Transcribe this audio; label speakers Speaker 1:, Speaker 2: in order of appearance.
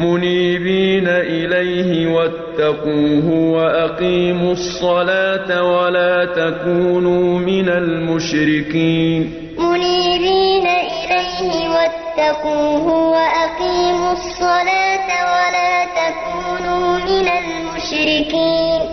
Speaker 1: منيبين إليه واتقوه وأقيموا الصلاة ولا تكونوا من المشركين.
Speaker 2: منيبين إليه واتقوه وأقيموا الصلاة ولا تكونوا من المشركين.